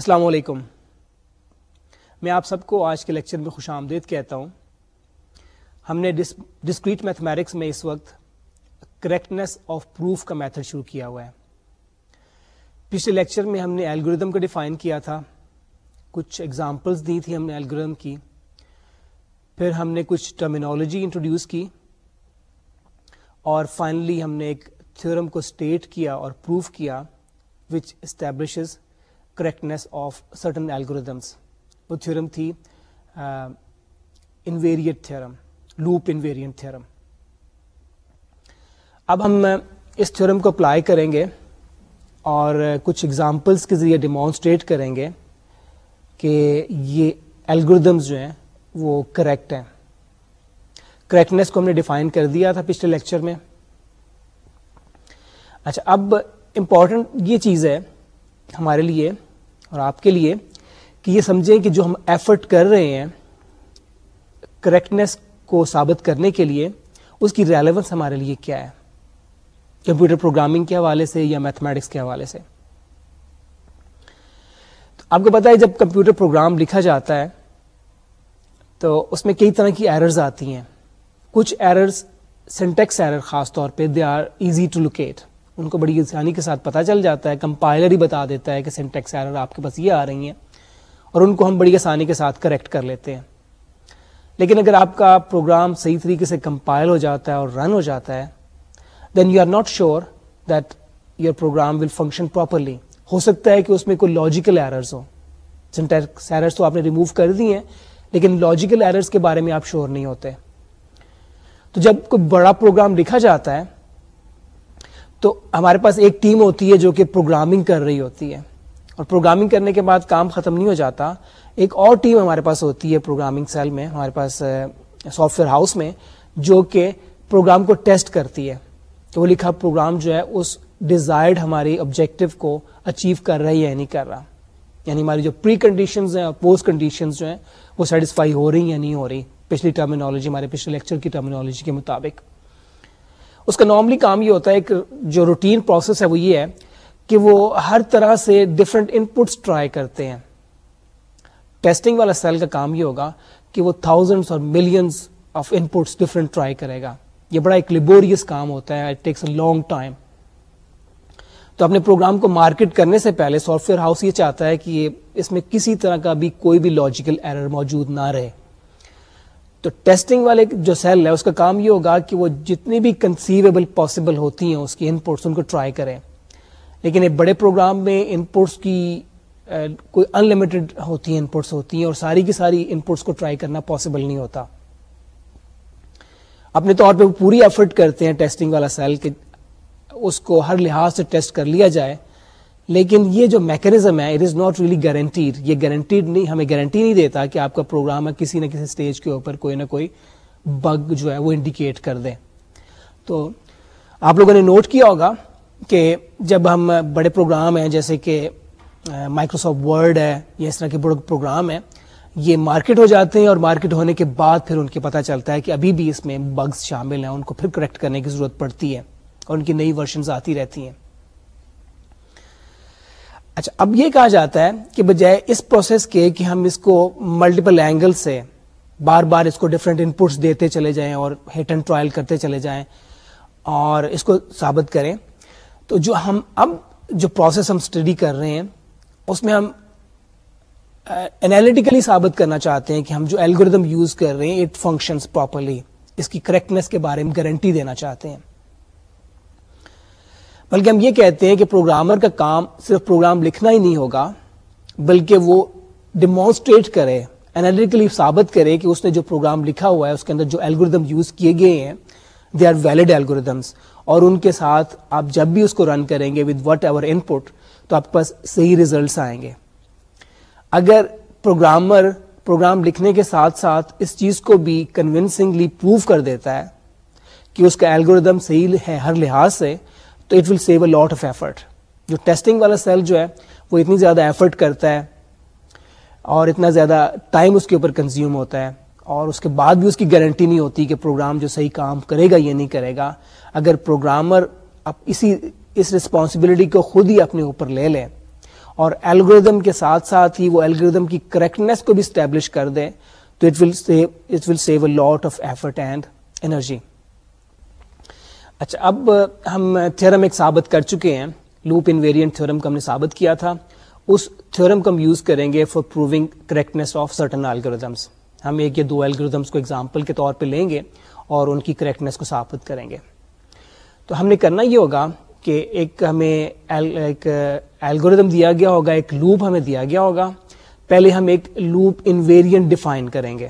السلام علیکم۔ میں آپ سب کو آج کے لیکچر میں خوش آمدید کہتا ہوں۔ ہم نے ڈسکریٹ میتھمیٹکس میں اس وقت کریکٹنیس آف پروف کا میتھڈ شروع کیا ہوا ہے۔ پچھلے لیکچر میں ہم نے الگوریدم کو ڈیفائن کیا تھا۔ کچھ ایگزامپلس دی تھی ہم نے الگوریدم کی۔ پھر ہم نے کچھ ٹرمینالوجی انٹروڈیوس کی۔ اور فائنلی ہم نے ایک تھیورم کو اسٹیٹ کیا اور پروف کیا which establishes correctness of certain algorithms وہ تھیورم تھی invariant theorem loop invariant theorem اب ہم uh, اس تھیورم کو اپلائی کریں گے اور uh, کچھ ایگزامپلس کے ذریعے ڈیمانسٹریٹ کریں گے کہ یہ الگوریدمز جو ہیں، وہ کریکٹ ہیں. کریکٹنیس کو ہم نے ڈیفائن کر دیا تھا پچھلے لیکچر میں. اچھا اب امپورٹنٹ یہ چیز ہے ہمارے لیے اور آپ کے لیے کہ یہ سمجھیں کہ جو ہم ایفرٹ کر رہے ہیں کریکٹنیس کو ثابت کرنے کے لیے، اس کی ریلیونس ہمارے لیے کیا ہے؟ کمپیوٹر پروگرامنگ کے حوالے سے یا میتھمیٹکس کے حوالے سے؟ تو آپ کو پتا ہے جب کمپیوٹر پروگرام لکھا جاتا ہے، تو اس میں کئی طرح کی ایررز آتی ہیں۔ کچھ ایررز سینٹیکس ایرر خاص طور پہ they are easy to locate ان کو بڑی آسانی کے ساتھ پتا چل جاتا ہے، کمپائلر ہی بتا دیتا ہے کہ سینٹیکس ایرر آپ کے پاس یہ آ رہی ہیں اور ان کو ہم بڑی آسانی کے ساتھ کریکٹ کر لیتے ہیں۔ لیکن اگر آپ کا پروگرام صحیح طریقے سے کمپائل ہو جاتا ہے اور رن ہو جاتا ہے then you are not sure that your program will function properly ہو سکتا ہے کہ اس میں کوئی لاجیکل ایررز ہو سینٹیکس ایررز تو آپ نے ریموو کر دی ہیں، لیکن لاجیکل ایررز کے بارے میں آپ شیور نہیں ہوتے۔ تو جب کوئی بڑا پروگرام لکھا جاتا ہے تو ہمارے پاس ایک ٹیم ہوتی ہے جو کہ پروگرامنگ کر رہی ہوتی ہے۔ اور پروگرامنگ کرنے کے بعد کام ختم نہیں ہو جاتا۔ ایک اور ٹیم ہمارے پاس ہوتی ہے پروگرامنگ سیل میں، ہمارے پاس سافٹ ویئر ہاؤس میں، جو کہ پروگرام کو ٹیسٹ کرتی ہے۔ کہ وہ لکھا پروگرام جو ہے، اس ڈیزائرڈ ہماری آبجیکٹو کو اچیو کر رہا ہے یا نہیں کر رہا۔ یعنی ہماری جو پری کنڈیشنز ہیں اور پوسٹ کنڈیشنز جو ہیں، وہ سیٹسفائی ہو رہی ہیں یا نہیں ہو رہی۔ پچھلی ٹرمینالوجی ہمارے پچھلے لیکچر کی ٹرمینالوجی کے مطابق۔ اس کا نارملی کام یہ ہوتا ہے ایک جو روٹین پروسیس ہے وہ یہ ہے کہ وہ ہر طرح سے ڈفرنٹ ان پٹس ٹرائی کرتے ہیں۔ ٹیسٹنگ والا سیل کا کام یہ ہوگا کہ وہ تھاؤزنڈس اور millions of inputs try کرے گا۔ یہ بڑا ایک لیبوریس کام ہوتا ہے۔ It takes a long time تو اپنے پروگرام کو مارکیٹ کرنے سے پہلے سافٹ ویئر ہاؤس یہ چاہتا ہے کہ اس میں کسی طرح کا بھی کوئی بھی لاجیکل ایرر موجود نہ رہے۔ تو ٹیسٹنگ والے جو سیل ہے، اس کا کام یہ ہوگا کہ وہ جتنی بھی کنسیویبل پاسبل ہوتی ہیں، اس کی ان پٹس ان کو ٹرائی کریں۔ لیکن ایک بڑے پروگرام میں ان پٹس کی کوئی ان لمیٹڈ ہوتی ہیں ان پٹس ہوتی ہیں اور ساری کی ساری ان پٹس کو ٹرائی کرنا پاسبل نہیں ہوتا۔ اپنے طور پہ وہ پوری ایفرٹ کرتے ہیں ٹیسٹنگ والا سیل کہ اس کو ہر لحاظ سے ٹیسٹ کر لیا جائے۔ لیکن یہ جو میکینزم ہے it is not really guaranteed یہ گارنٹیڈ نہیں، ہمیں گارنٹی نہیں دیتا کہ آپ کا پروگرام ہے کسی نہ کسی اسٹیج کے اوپر کوئی نہ کوئی بگ جو ہے وہ انڈیکیٹ کر دے تو آپ لوگوں نے نوٹ کیا ہوگا کہ جب ہم بڑے پروگرام ہیں جیسے کہ مائکروسافٹ ورڈ ہے یا اس طرح کے بڑے پروگرام ہیں، یہ مارکیٹ ہو جاتے ہیں اور مارکیٹ ہونے کے بعد پھر ان کے پتہ چلتا ہے کہ ابھی بھی اس میں بگز شامل ہیں، ان کو پھر کریکٹ کرنے کی ضرورت پڑتی ہے اور ان کی نئی ورژنز آتی رہتی ہیں۔ اچھا اب یہ کہا جاتا ہے کہ بجائے اس پروسیس کے کہ ہم اس کو ملٹیپل اینگل سے بار بار اس کو ڈفرینٹ ان پٹس دیتے چلے جائیں اور ہٹ اینڈ ٹرائل کرتے چلے جائیں اور اس کو ثابت کریں، تو جو ہم اب جو پروسیس ہم اسٹڈی کر رہے ہیں، اس میں ہم انالیٹیکلی ثابت کرنا چاہتے ہیں کہ ہم جو الگوریدم یوز کر رہے ہیں اٹ فنکشنز پراپرلی اس کی کریکٹنیس کے بارے میں گارنٹی دینا چاہتے ہیں۔ بلکہ ہم یہ کہتے ہیں کہ پروگرامر کا کام صرف پروگرام لکھنا ہی نہیں ہوگا، بلکہ وہ ڈیمانسٹریٹ کرے انالیٹیکلی ثابت کرے کہ اس نے جو پروگرام لکھا ہوا ہے، اس کے اندر جو الگوریدم یوز کیے گئے ہیں دے آر ویلڈ الگوریدمس اور ان کے ساتھ آپ جب بھی اس کو رن کریں گے with whatever input تو آپ کے پاس صحیح ریزلٹس آئیں گے۔ اگر پروگرامر پروگرام لکھنے کے ساتھ ساتھ اس چیز کو بھی کنوینسنگلی پروو کر دیتا ہے کہ اس کا الگوریدم صحیح ہے ہر لحاظ سے تو it will save a lot of effort جو ٹیسٹنگ والا سیل جو ہے، وہ اتنی زیادہ ایفرٹ کرتا ہے اور اتنا زیادہ ٹائم اس کے اوپر کنزیوم ہوتا ہے اور اس کے بعد بھی اس کی گارنٹی نہیں ہوتی کہ پروگرام جو صحیح کام کرے گا یا نہیں کرے گا۔ اگر پروگرامر اسی، اس رسپانسبلٹی کو خود ہی اپنے اوپر لے لیں اور الگوریدم کے ساتھ ساتھ ہی وہ الگوریدم کی کریکٹنیس کو بھی اسٹیبلش کر دیں تو it will it will save a lot of effort and energy اچھا اب ہم تھورم ایک ثابت کر چکے ہیں۔ لوپ ان ویریئنٹ تھورم کو ہم نے ثابت کیا تھا۔ اس تھورم کو ہم یوز کریں گے for proving correctness of certain algorithms ہم ایک یا دو الگوریدمس کو ایگزامپل کے طور پہ لیں گے اور ان کی کریکٹنیس کو ثابت کریں گے۔ تو ہم نے کرنا یہ ہوگا کہ ایک ہمیں ایک الگوریدم دیا گیا ہوگا، ایک لوپ ہمیں دیا گیا ہوگا۔ پہلے ہم ایک لوپ انویرینٹ ڈیفائن کریں گے۔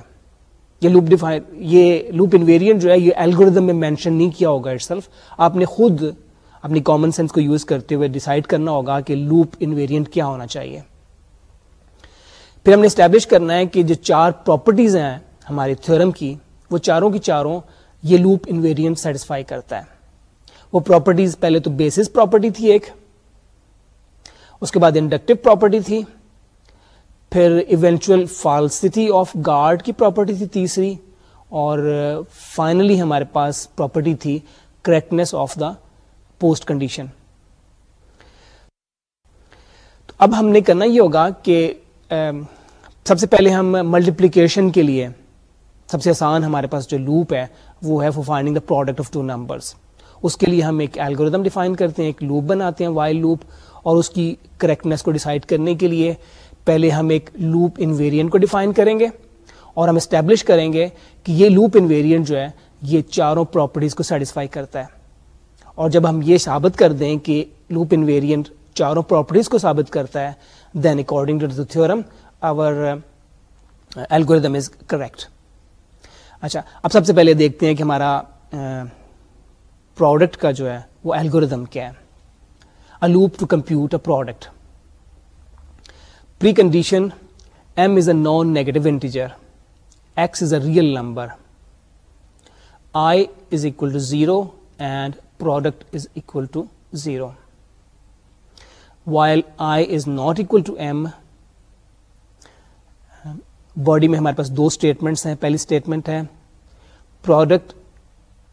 یہ لوپ ڈیفائن یہ لوپ انویرینٹ جو ہے، یہ الگوریدم میں مینشن نہیں کیا ہوگا اٹ سیلف آپ نے خود اپنی کامن سینس کو یوز کرتے ہوئے ڈیسائڈ کرنا ہوگا کہ لوپ انویرینٹ کیا ہونا چاہیے. پھر ہم نے اسٹیبلش کرنا ہے کہ جو چار پراپرٹیز ہیں ہماری تھورم کی، وہ چاروں کی چاروں یہ لوپ انویرینٹ سیٹسفائی کرتا ہے. وہ پراپرٹیز پہلے تو بیسس پراپرٹی تھی ایک، اس کے بعد انڈکٹیو پراپرٹی تھی پھر ایونچوئل فالسٹی آف گارڈ کی پراپرٹی تھی تیسری اور uh, فائنلی ہمارے پاس پراپرٹی تھی correctness of the post condition تو اب ہم نے کرنا یہ ہوگا کہ um, سب سے پہلے ہم ملٹیپلیکیشن کے لیے سب سے آسان ہمارے پاس جو لوپ ہے وہ ہے for finding the product of two numbers اس کے لیے ہم ایک الگوریدم ڈیفائن کرتے ہیں، ایک لوپ بناتے ہیں وائل لوپ اور اس کی کریکٹنیس کو ڈیسائڈ کرنے کے لیے پہلے ہم ایک لوپ ان ویریئنٹ کو ڈیفائن کریں گے اور ہم اسٹیبلش کریں گے کہ یہ لوپ ان ویریئنٹ جو ہے یہ چاروں پراپرٹیز کو سیٹسفائی کرتا ہے۔ اور جب ہم یہ ثابت کر دیں کہ لوپ ان ویریئنٹ چاروں پراپرٹیز کو ثابت کرتا ہے then according to theorem our algorithm is correct اچھا اب سب سے پہلے دیکھتے ہیں کہ ہمارا uh, پروڈکٹ کا جو ہے وہ الگوریدم کیا ہے۔ Loop to compute a product pre condition M is a non negative integer X is a real number I is equal to zero and product is equal to zero while I is not equal to M body میں ہمارے پاس دو statements ہیں پہلی statement ہے product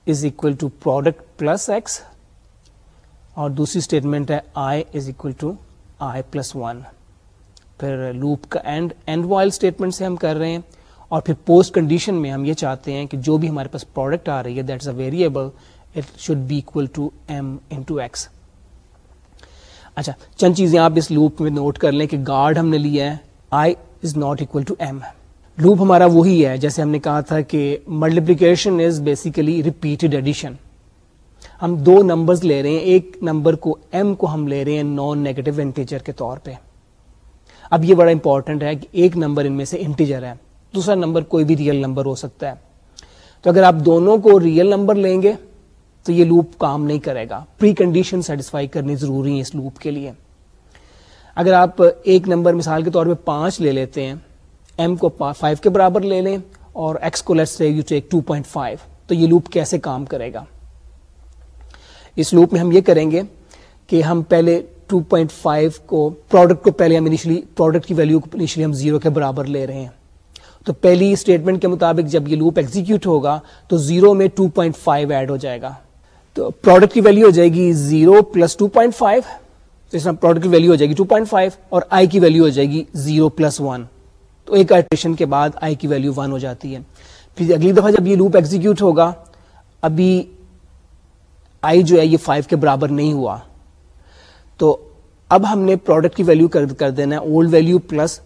is equal to product plus X اور دوسری statement ہے I is equal to I plus one پھر لوپ کا اینڈ اینڈ وائل اسٹیٹمنٹ سے ہم کر رہے ہیں اور پھر پوسٹ کنڈیشن میں ہم یہ چاہتے ہیں کہ جو بھی ہمارے پاس پروڈکٹ آ رہی ہے that is a variable it should be equal to M into X اچھا چند چیزیں آپ اس لوپ میں نوٹ کر لیں کہ گارڈ ہم نے لیا ہے I is not equal to M loop ہمارا وہی ہے، جیسے ہم نے کہا تھا کہ multiplication is basically repeated addition ہم دو نمبرز لے رہے ہیں، ایک نمبر کو ایم کو ہم لے رہے ہیں نان نیگیٹو انٹیجر کے طور پہ. اب یہ بڑا امپورٹنٹ ہے کہ ایک نمبر ان میں سے انٹیجر ہے، دوسرا نمبر کوئی بھی ریئل نمبر ہو سکتا ہے۔ تو اگر آپ دونوں کو ریئل نمبر لیں گے، تو یہ لوپ کام نہیں کرے گا۔ پری کنڈیشن سیٹسفائی کرنی ضروری ہے اس لوپ کے لیے۔ اگر آپ ایک نمبر مثال کے طور پہ پانچ لے لیتے ہیں ایم کو فائیو کے برابر لے لیں اور ایکس کو let's say you take two point five تو یہ لوپ کیسے کام کرے گا؟ اس لوپ میں ہم یہ کریں گے کہ ہم پہلے 2.5 کو پروڈکٹ کو پہلے ہم انیشلی پروڈکٹ کی ویلو کو انیشلی ہم زیرو کے برابر لے رہے ہیں۔ تو پہلی اسٹیٹمنٹ کے مطابق جب یہ لوپ ایگزیکیوٹ ہوگا تو زیرو میں 2.5 ایڈ ہو جائے گا۔ تو پروڈکٹ کی ویلو ہو جائے گی zero plus two point five تو اس میں پروڈکٹ کی ویلو ہو جائے گی 2.5 اور آئی کی ویلو ہو جائے گی زیرو پلس ون تو ایک آئٹریشن کے بعد آئی کی ویلو ون ہو جاتی ہے۔ پھر اگلی دفعہ جب یہ لوپ ایگزیکیوٹ ہوگا، ابھی آئی جو ہے یہ فائیو کے برابر نہیں ہوا۔ تو اب ہم نے پروڈکٹ کی ویلو کر دینا ہے old value plus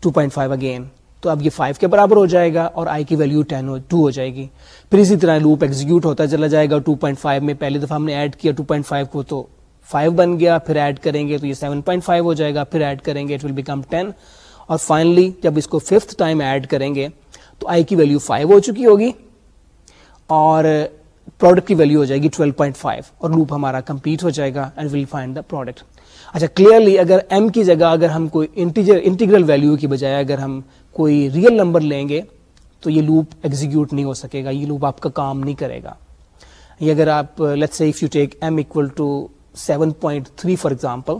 two point five again تو اب یہ فائیو کے برابر ہو جائے گا اور آئی کی ویلو ٹین ٹو ہو جائے گی۔ پھر اسی طرح لوپ ایگزیکیوٹ ہوتا چلا جائے گا ٹو پوائنٹ فائیو میں پہلی دفعہ ہم نے ایڈ کیا ٹو پوائنٹ فائیو کو تو فائیو بن گیا، پھر ایڈ کریں گے تو یہ سیون پوائنٹ فائیو ہو جائے گا، پھر ایڈ کریں گے اٹ ول بیکم ٹین اور فائنلی جب اس کو ففتھ ٹائم ایڈ کریں گے تو آئی کی ویلو فائیو ہو چکی ہوگی۔ اور پروڈکٹ کی ویلو ہو جائے گی 12.5 اور لوپ ہمارا کمپلیٹ ہو جائے گا and will find the product اچھا کلیئرلی اگر ایم کی جگہ اگر ہم کوئی انٹیجر انٹیگرل ویلو کی بجائے اگر ہم کوئی ریئل نمبر لیں گے، تو یہ لوپ ایگزیکیوٹ نہیں ہو سکے گا، یہ لوپ آپ کا کام نہیں کرے گا. یہ اگر آپ let's say if you take M equal to seven point three for example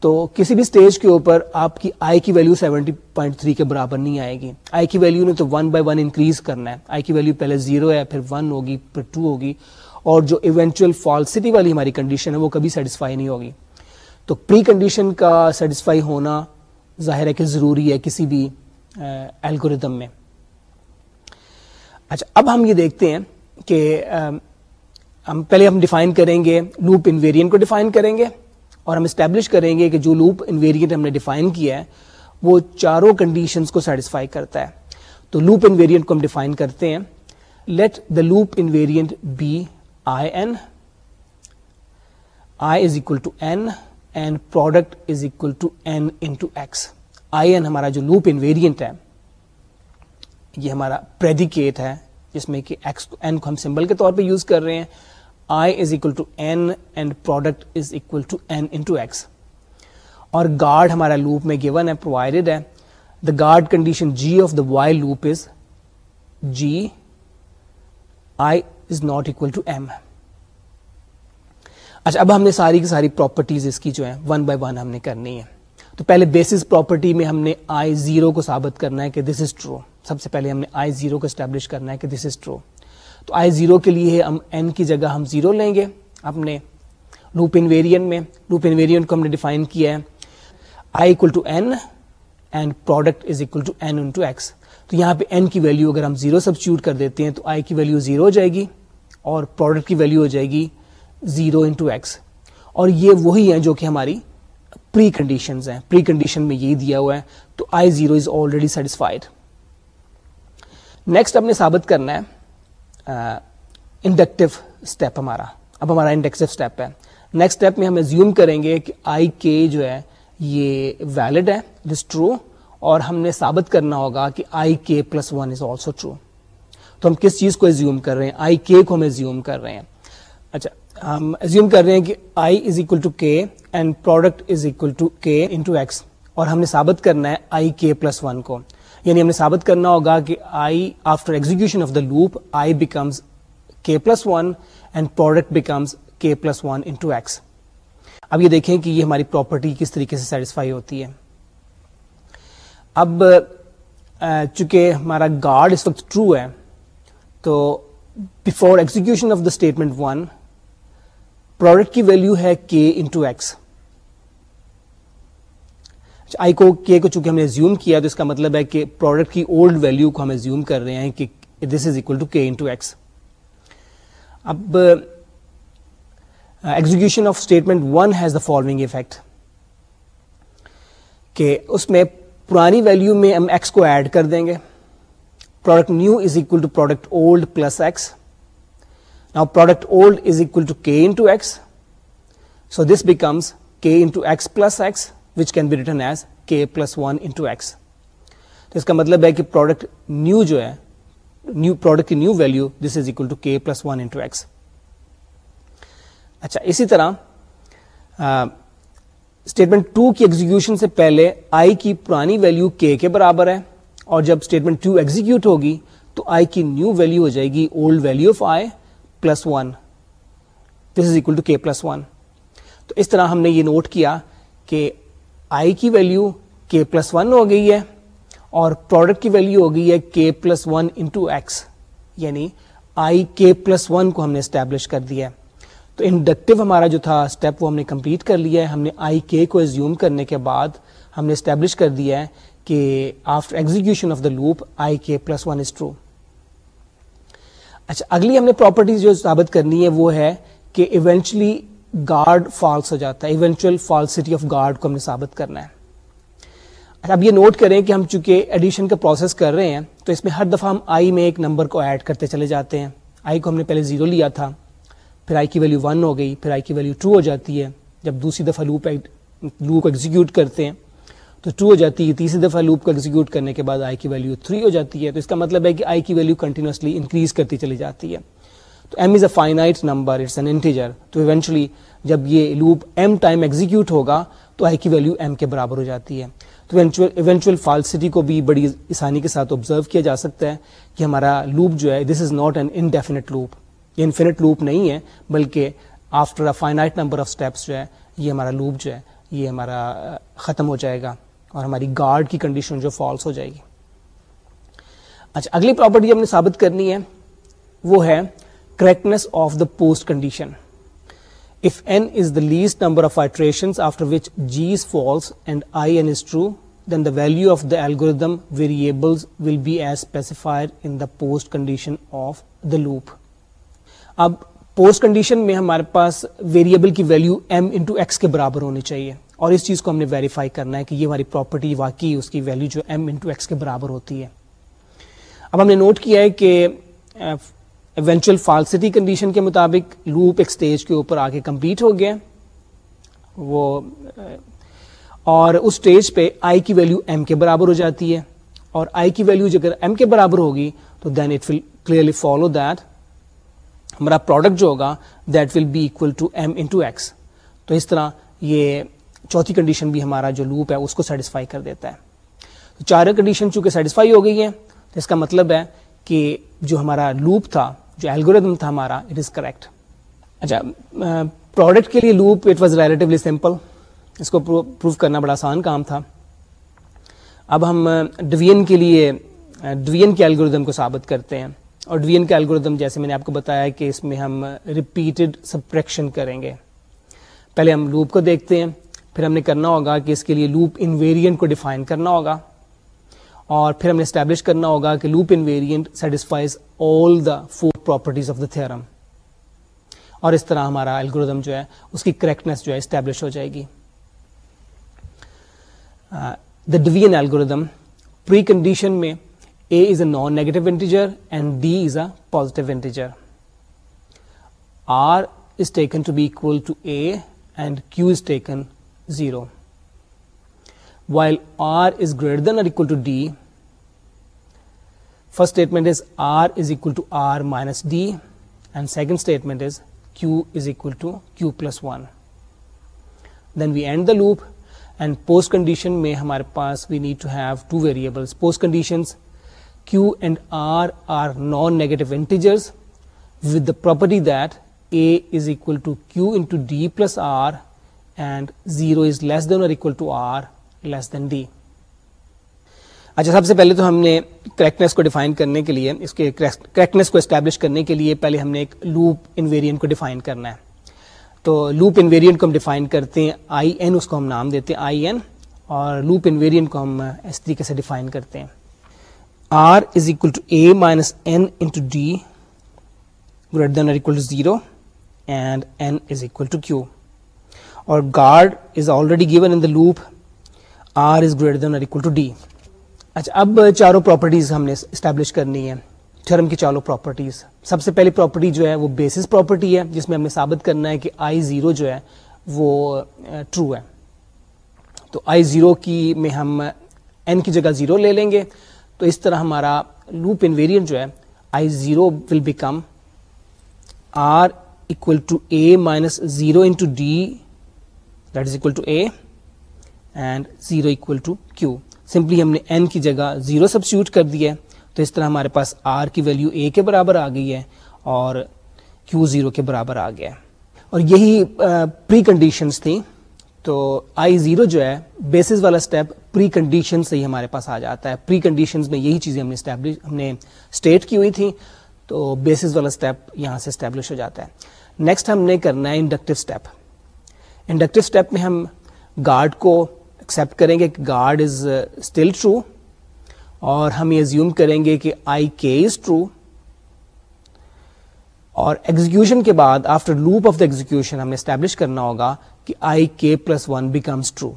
تو کسی بھی اسٹیج کے اوپر آپ کی آئی کی ویلو سیونٹی پوائنٹ تھری کے برابر نہیں آئے گی۔ آئی کی ویلو نے تو ون بائی ون انکریز کرنا ہے۔ آئی کی ویلو پہلے زیرو ہے، پھر ون ہوگی، پھر ٹو ہوگی۔ اور جو ایونچوئل فالسٹی والی ہماری کنڈیشن ہے، وہ کبھی سیٹسفائی نہیں ہوگی۔ تو پری کنڈیشن کا سیٹسفائی ہونا ظاہر ہے کہ ضروری ہے کسی بھی الگوریدم میں۔ اچھا اب ہم یہ دیکھتے ہیں کہ ہم پہلے ہم ڈیفائن کریں گے لوپ انویرینٹ کو ڈیفائن کریں گے۔ اور ہم اسٹیبلش کریں گے کہ جو لوپ انویرینٹ ہم نے ڈیفائن کیا ہے، وہ چاروں کنڈیشنز کو سیٹسفائی کرتا ہے۔ تو لوپ انویرینٹ کو ہم ڈیفائن کرتے ہیں۔ Let the loop invariant be I N I is equal to N and product is equal to N into X I N ہمارا جو لوپ انویرینٹ ہے، یہ ہمارا پریڈیکیٹ ہے، جس میں کہ ایکس کو این کو ہم سمبل کے طور پہ یوز کر رہے ہیں۔ I is equal to N and product is equal to N into X اور گارڈ ہمارا لوپ میں گیون ہے پرووائڈیڈ ہے. The guard condition G of the while loop is G I is not equal to M اچھا اب ہم نے ساری کی ساری پراپرٹیز اس کی جو ہے ون بائی ون ہم نے کرنی ہے تو پہلے بیسس پراپرٹی میں ہم نے آئی زیرو کو ثابت کرنا ہے کہ دس از ٹرو سب سے پہلے ہم نے آئی زیرو کو اسٹیبلش کرنا ہے کہ دس از ٹرو تو آئی زیرو کے لیے ہم این کی جگہ ہم زیرو لیں گے اپنے لوپ انویرین میں۔ لوپ انویرین کو ہم نے ڈیفائن کیا ہے۔ I equal to N and product is equal to N into X تو یہاں پہ این کی ویلو اگر ہم زیرو سبسٹیوٹ کر دیتے ہیں تو آئی کی ویلو زیرو ہو جائے گی اور پروڈکٹ کی ویلو ہو جائے گی زیرو انٹو ایکس اور یہ وہی ہیں جو کہ ہماری پری کنڈیشن ہیں۔ پری کنڈیشن میں یہی دیا ہوا ہے۔ تو I zero is already satisfied next اب نے ثابت کرنا ہے۔ انڈکٹیو اسٹیپ ہمارا۔ اب ہمارا انڈکٹیو اسٹیپ ہے۔ نیکسٹ اسٹیپ میں ہم زیوم کریں گے کہ آئی کے جو ہے، یہ ویلڈ ہے دس ٹرو اور ہم نے ثابت کرنا ہوگا کہ I K plus one is also true تو ہم کس چیز کو ایزیوم کر رہے ہیں؟ آئی کے کو ہم ایزیوم کر رہے ہیں۔ اچھا ہم ایزیوم کر رہے ہیں کہ I is equal to K and product is equal to K into X اور ہم نے ثابت کرنا ہے آئی کے پلس ون کو۔ یعنی ہم نے ثابت کرنا ہوگا کہ I after execution of the loop I becomes K plus one and product becomes K plus one into X اب یہ دیکھیں کہ یہ ہماری پراپرٹی کس طریقے سے سیٹسفائی ہوتی ہے۔ اب چونکہ ہمارا گارڈ اس وقت ٹرو ہے، تو before execution of the statement one product کی ویلو ہے کے انٹو ایکس آئی کو کے کو چونکہ ہم نے زیوم کیا تو اس کا مطلب ہے کہ پروڈکٹ کی اولڈ ویلو کو ہمیں زیوم کر رہے ہیں کہ this is equal to K into X اب execution of statement one has the following effect کہ اس میں پرانی ویلو میں ہم ایکس کو ایڈ کر دیں گے. Product new is equal to product old plus X now product old is equal to K into X so this becomes K into X plus X which can be return as K plus one into X تو اس کا مطلب ہے کہ product new جو ہے new product کی new value this is equal to K plus one into X اچھا اسی طرح اسٹیٹمنٹ ٹو کی ایگزیکشن سے پہلے آئی کی پرانی ویلو کے کے برابر ہے، اور جب اسٹیٹمنٹ ٹو ایگزیکیوٹ ہوگی، تو آئی کی نیو ویلو ہو جائے گی old value of I plus one this is equal to K plus one تو اس طرح ہم نے یہ نوٹ کیا کہ آئی کی ویلو کے پلس ون ہو گئی ہے اور پروڈکٹ کی ویلو ہو گئی ہے کے پلس ون انٹو ایکس یعنی آئی کے پلس ون کو ہم نے اسٹیبلش کر دیا ہے. تو انڈکٹیو ہمارا جو تھا اسٹیپ وہ ہم نے کمپلیٹ کر لیا ہے. ہم نے آئی کے کو ایزیوم کرنے کے بعد ہم نے اسٹیبلش کر دیا ہے کہ after execution of the loop I K plus one is true اچھا اگلی ہم نے پراپرٹیز جو ثابت کرنی ہے وہ ہے کہ ایونچلی گارڈ فالس ہو جاتا ہے ایونچوئل فالسٹی آف گارڈ کو ہم نے ثابت کرنا ہے۔ اچھا، اب یہ نوٹ کریں کہ ہم چونکہ ایڈیشن کا پروسیس کر رہے ہیں، تو اس میں ہر دفعہ ہم آئی میں ایک نمبر کو ایڈ کرتے چلے جاتے ہیں۔ آئی کو ہم نے پہلے زیرو لیا تھا، پھر آئی کی ویلو ون ہو گئی، پھر آئی کی ویلو ٹرو ہو جاتی ہے۔ جب دوسری دفعہ لوپ لوپ ایگزیکیوٹ کرتے ہیں، تو ٹرو ہو جاتی ہے۔ تیسری دفعہ لوپ کو ایگزیکیوٹ کرنے کے بعد آئی کی ویلو تھری ہو جاتی ہے۔ تو اس کا مطلب ہے کہ آئی کی ویلو کنٹینیوسلی انکریز کرتی چلی جاتی ہے۔ تو M is a finite number it's an integer تو ایونچولی جب یہ لوپ ایم ٹائم ایگزیکیوٹ ہوگا تو آئی کی ویلو ایم کے برابر ہو جاتی ہے۔ تو ایونچوئل فالسٹی کو بھی بڑی آسانی کے ساتھ آبزرو کیا جا سکتا ہے کہ ہمارا لوپ جو ہے this is not an indefinite loop یہ انفینٹ لوپ نہیں ہے، بلکہ after a finite number of steps جو ہے، یہ ہمارا لوپ جو ہے، یہ ہمارا ختم ہو جائے گا اور ہماری گارڈ کی کنڈیشن جو فالس ہو جائے گی۔ اچھا اگلی پراپرٹی ہم نے ثابت کرنی ہے، وہ ہے correctness of the post condition If n is the least number of iterations after which g is false and in is true, then the value of the algorithm variables will be as specified in the post condition of the loop. اب post condition میں ہمارے پاس variable کی value M into x کے برابر ہونی چاہیے اور اس چیز کو ہم نے ویریفائی کرنا ہے کہ یہ ہماری پراپرٹی واقعی اس کی ویلو جو ایم انٹو ایکس کے برابر ہوتی ہے اب ہم نے نوٹ کیا ہے کہ ایونچوئل فالسٹی کنڈیشن کے مطابق لوپ ایک اسٹیج کے اوپر آ کے کمپلیٹ ہو گیا. وہ اور اس اسٹیج پہ آئی کی ویلو ایم کے برابر ہو جاتی ہے. اور آئی کی ویلو اگر ایم کے برابر ہوگی، تو then it will clearly follow that ہمارا پروڈکٹ جو ہوگا that will be equal to M into X تو اس طرح یہ چوتھی کنڈیشن بھی ہمارا جو لوپ ہے، اس کو سیٹسفائی کر دیتا ہے. تو چار کنڈیشن چونکہ سیٹسفائی ہو گئی ہے تو اس کا مطلب ہے کہ جو ہمارا لوپ تھا جو ایلگوریدم تھا ہمارا اٹ از کریکٹ اچھا پروڈکٹ کے لیے loop it was relatively simple اس کو پروف کرنا بڑا آسان کام تھا. اب ہم ڈویژن کے لیے ڈویژن کے الگوریدم کو ثابت کرتے ہیں. اور ڈویژن کے الگوریدم جیسے میں نے آپ کو بتایا کہ اس میں ہم ریپیٹڈ سپریکشن کریں گے. پہلے ہم لوپ کو دیکھتے ہیں، پھر ہم نے کرنا ہوگا کہ اس کے لیے لوپ انویریئنٹ کو ڈیفائن کرنا ہوگا. اور پھر ہم نے اسٹیبلش کرنا ہوگا کہ loop invariant satisfies all the four properties of the theorem اور اس طرح ہمارا الگوریدم جو ہے، اس کی کریکٹنیس جو ہے اسٹیبلش ہو جائے گی۔ The division algorithm pre condition میں A is a non negative integer and D is a positive integer R is taken to be equal to A and Q is taken zero while R is greater than or equal to D first statement is R is equal to R minus D and second statement is Q is equal to Q plus one then we end the loop end post condition میں ہمارے پاس we need to have two variables post conditions Q and R are non-negative integers with the property that A is equal to Q into D plus R and 0 is less than or equal to R less than D. اچھا سب سے پہلے تو ہم نے correctness کو define کرنے کے لیے، اس کے کریکٹنیس کو اسٹیبلش کرنے کے لیے پہلے ہم نے ایک لوپ انویرینٹ کو ڈیفائن کرنا ہے تو لوپ انویرینٹ کو ہم ڈیفائن کرتے ہیں آئی این اس کو ہم نام دیتے ہیں آئی این اور لوپ انویرینٹ کو ہم اس طریقے سے ڈیفائن کرتے ہیں R is equal to A minus N into D greater than or equal to 0 and N is equal to Q. Or guard is already given in the loop, R is greater than or equal اچھا اب چاروں properties ہم نے establish کرنی ہے theorem کی چاروں properties سب سے پہلی پراپرٹی جو ہے وہ بیسس پراپرٹی ہے جس میں ہم نے ثابت کرنا ہے کہ آئی زیرو جو ہے وہ ٹرو ہے تو آئی زیرو کی میں ہم این کی جگہ زیرو لے لیں گے تو اس طرح ہمارا لوپ انویرینٹ جو ہے I zero will become R equal to A minus zero into D that is equal to A and zero equal to Q simply ہم نے این کی جگہ زیرو سبسٹیوٹ کر دیا ہے تو اس طرح ہمارے پاس آر کی ویلو اے کے برابر آ گئی ہے اور کیو زیرو کے برابر آ گیا ہے اور یہی پری کنڈیشنس تھیں تو آئی زیرو جو ہے بیسس والا اسٹیپ پری کنڈیشن سے ہی ہمارے پاس آ جاتا ہے پری کنڈیشن میں یہی چیزیں ہم نے اسٹیبلش ہم نے اسٹیٹ کی ہوئی تھیں تو بیسس والا اسٹیپ یہاں سے اسٹیبلش ہو جاتا ہے نیکسٹ ہم نے کرنا ہے انڈکٹیو اسٹیپ انڈکٹیو اسٹیپ میں ہم گارڈ کو ایکسپٹ کریں گے کہ گارڈ از اسٹل ٹرو اور ہم یہ زیوم کریں گے کہ آئی کے از ٹرو اور ایگزیکشن کے بعد after loop of the execution ہمیں اسٹیبلش کرنا ہوگا کہ آئی کے پلس ون بیکمس ٹرو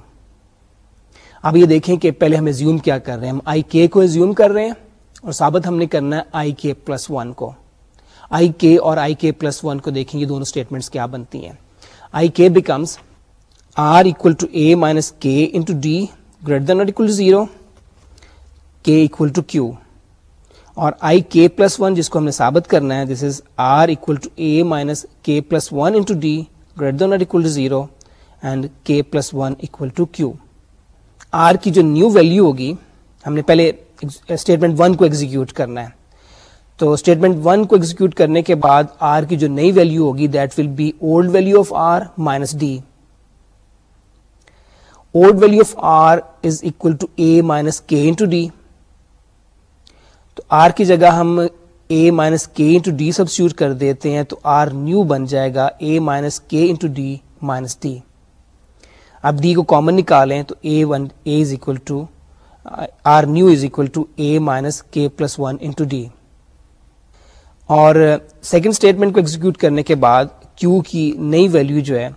اب یہ دیکھیں کہ پہلے ہم زیوم کیا کر رہے ہیں؟ ہم آئی کے کو زیوم کر رہے ہیں اور ثابت ہم نے کرنا ہے آئی کے پلس ون کو. آئی کے اور آئی کے پلس ون کو دیکھیں، یہ دونوں اسٹیٹمنٹس کیا بنتی ہیں؟ I K becomes R equal to A minus K into D greater than equal to zero K equal to Q اور آئی کے پلس ون جس کو ہم نے ثابت کرنا ہے this is R equal to A minus K plus one into D greater than equal to zero and K plus one equal to Q R کی جو نیو ویلو ہوگی ہم نے پہلے اسٹیٹمنٹ ون کو ایگزیکیوٹ کرنا ہے. تو اسٹیٹمنٹ ون کو ایگزیکیوٹ کرنے کے بعد آر کی جو نئی ویلو ہوگی that will be old value of R minus D old value of R is equal to A minus K into D تو آر کی جگہ ہم A minus K into D substitute کر دیتے ہیں تو آر نیو بن جائے گا A minus K into D minus D اب ڈی کو کامن نکالیں تو A one A is equal to R new is equal to A minus K plus one into D اور uh, سیکنڈ اسٹیٹمنٹ کو execute کرنے کے بعد کیو کی نئی ویلو جو ہے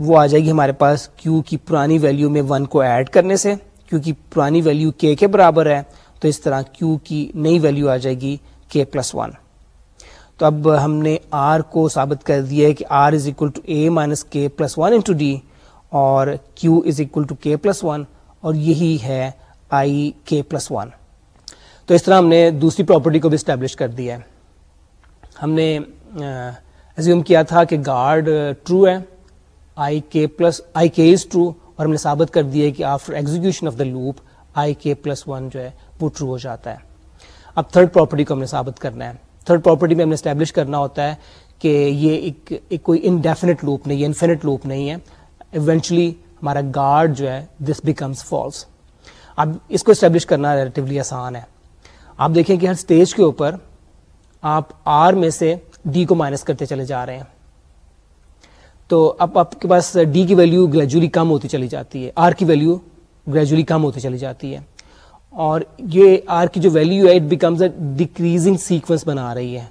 وہ آ جائے گی ہمارے پاس کیو کی پرانی ویلو میں ون کو ایڈ کرنے سے. کیونکہ پرانی ویلو کے کے برابر ہے، تو اس طرح کیو کی نئی ویلو آ جائے گی کے پلس ون تو اب ہم نے آر کو ثابت کر دیا ہے کہ R is equal to A minus K plus one into D اور Q is equal to K plus one اور یہی ہے آئی کے پلس ون تو اس طرح ہم نے دوسری پراپرٹی کو بھی اسٹیبلش کر دیا ہے۔ ہم نے ایزیوم کیا تھا کہ گارڈ ٹرو ہے۔ آئی کے plus i k is true اور ہم نے ثابت کر دیا کہ after execution of the loop I K plus one جو ہے وہ ٹرو ہو جاتا ہے۔ اب تھرڈ پراپرٹی کو ہم نے ثابت کرنا ہے۔ تھرڈ پراپرٹی میں ہم نے اسٹیبلش کرنا ہوتا ہے کہ یہ ایک, ایک کوئی انڈیفینٹ لوپ نہیں ہے انفینٹ لوپ نہیں ہے۔ ایونچولی ہمارا گارڈ جو ہے دس بیکمس فالس اب اس کو اسٹیبلش کرنا ریلیٹیولی آسان ہے۔ آپ دیکھیں کہ ہر اسٹیج کے اوپر آپ آر میں سے ڈی کو مائنس کرتے چلے جا رہے ہیں۔ تو اب آپ کے پاس ڈی کی ویلو گریجولی کم ہوتی چلی جاتی ہے. آر کی ویلو گریجولی کم ہوتی چلی جاتی ہے. اور یہ آر کی جو ویلو ہے it becomes a decreasing sequence بنا رہی ہے.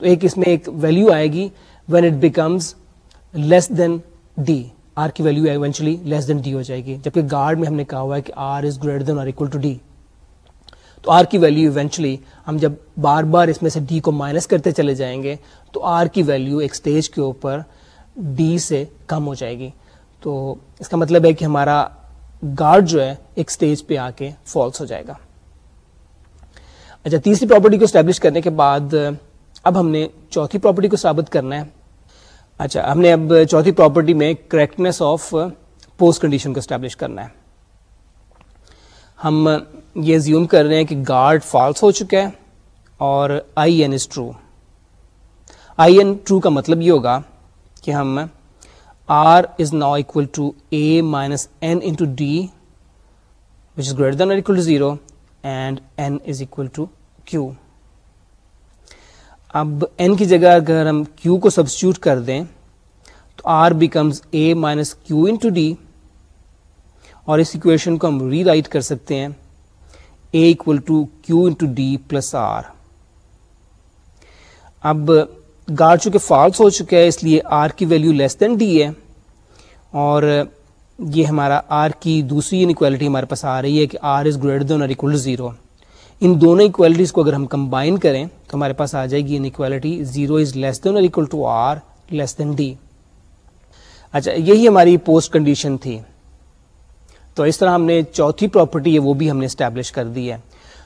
تو ایک اس میں ایک ویلو آئے گی when it becomes less than D R کی value eventually less than D ہو جائے گی. جبکہ گارڈ میں ہم نے کہا ہوا ہے کہ are is greater than or equal to D تو آر کی ویلو ایونچولی ہم جب بار بار اس میں سے ڈی کو مائنس کرتے چلے جائیں گے، تو آر کی ویلو ایک اسٹیج کے اوپر ڈی سے کم ہو جائے گی۔ تو اس کا مطلب ہے کہ ہمارا گارڈ جو ہے ایک اسٹیج پہ آ کے فالس ہو جائے گا۔ اچھا تیسری پراپرٹی کو اسٹیبلش کرنے کے بعد، اب ہم نے چوتھی پراپرٹی کو ثابت کرنا ہے۔ اچھا ہم نے اب چوتھی پراپرٹی میں کریکٹنیس آف پوسٹ کنڈیشن کو اسٹیبلش کرنا ہے۔ ہم یہ زیوم کر رہے ہیں کہ گارڈ فالس ہو چکا ہے اور I N is true. I N true کا مطلب یہ ہوگا کہ ہم R is now equal to A minus N into D which is greater than equal to zero and N is equal to Q اب این کی جگہ اگر ہم کیو کو سبسٹیوٹ کر دیں، تو R becomes A minus Q into D اور اس اکویشن کو ہم ری رائٹ کر سکتے ہیں A equal to Q into D plus R اب گارڈ چونکہ فالس ہو چکا ہے اس لیے آر کی ویلو لیس دین ڈی ہے۔ اور یہ ہمارا آر کی دوسری انکوالٹی ہمارے پاس آ رہی ہے کہ آر از گریٹر دین اور اکول زیرو ان دونوں اکوالٹیز کو اگر ہم کمبائن کریں، تو ہمارے پاس آ جائے گی inequality zero is less than or equal to R less than D اچھا یہی ہماری پوسٹ کنڈیشن تھی۔ تو اس طرح ہم نے چوتھی پراپرٹی ہے، وہ بھی ہم نے اسٹیبلش کر دی ہے۔